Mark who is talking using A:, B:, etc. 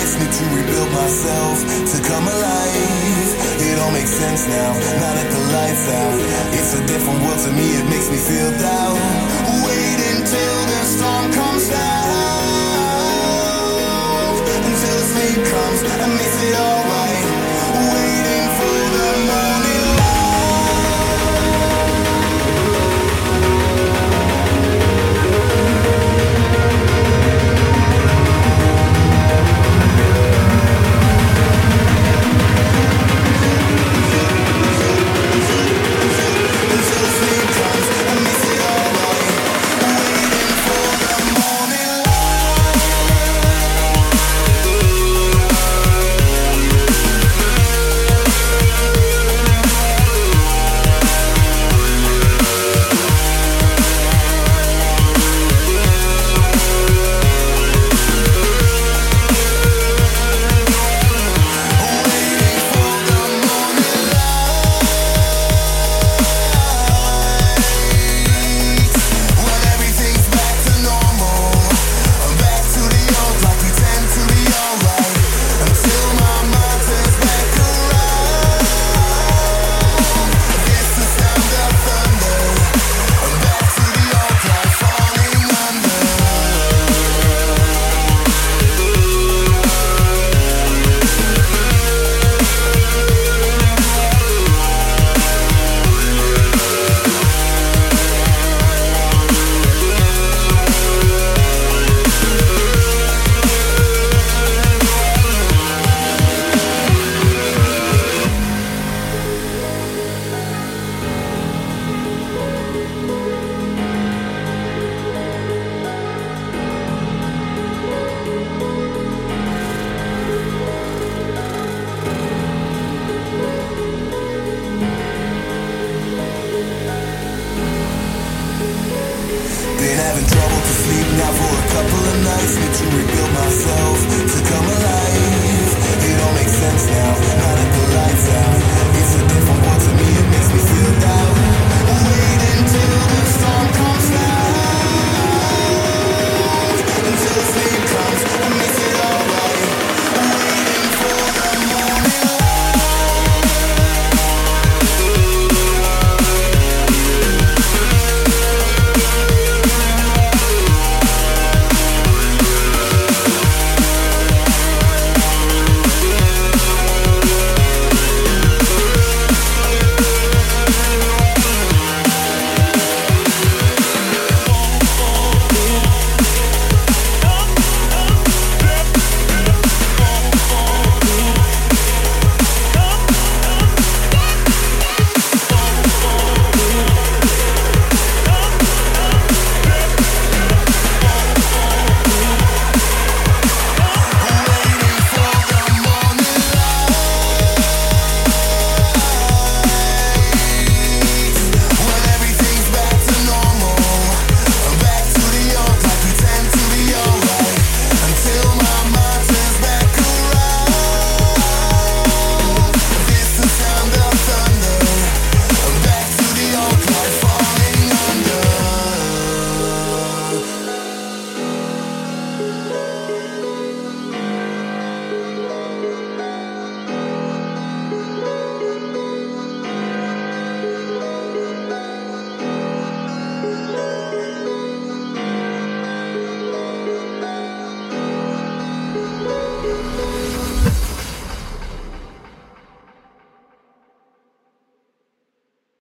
A: to rebuild myself, to come alive. It all makes sense now, now that the lights out. It's a different world to me, it makes me feel down. Having trouble to sleep now for a couple of nights. Need to rebuild myself to come alive.